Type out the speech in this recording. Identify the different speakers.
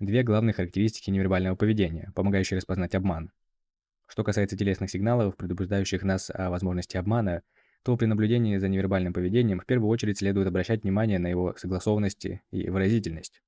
Speaker 1: Две главные характеристики невербального поведения, помогающие распознать обман. Что касается телесных сигналов, предупреждающих нас о возможности обмана, то при наблюдении за невербальным поведением в первую очередь следует обращать внимание на его согласованность и выразительность.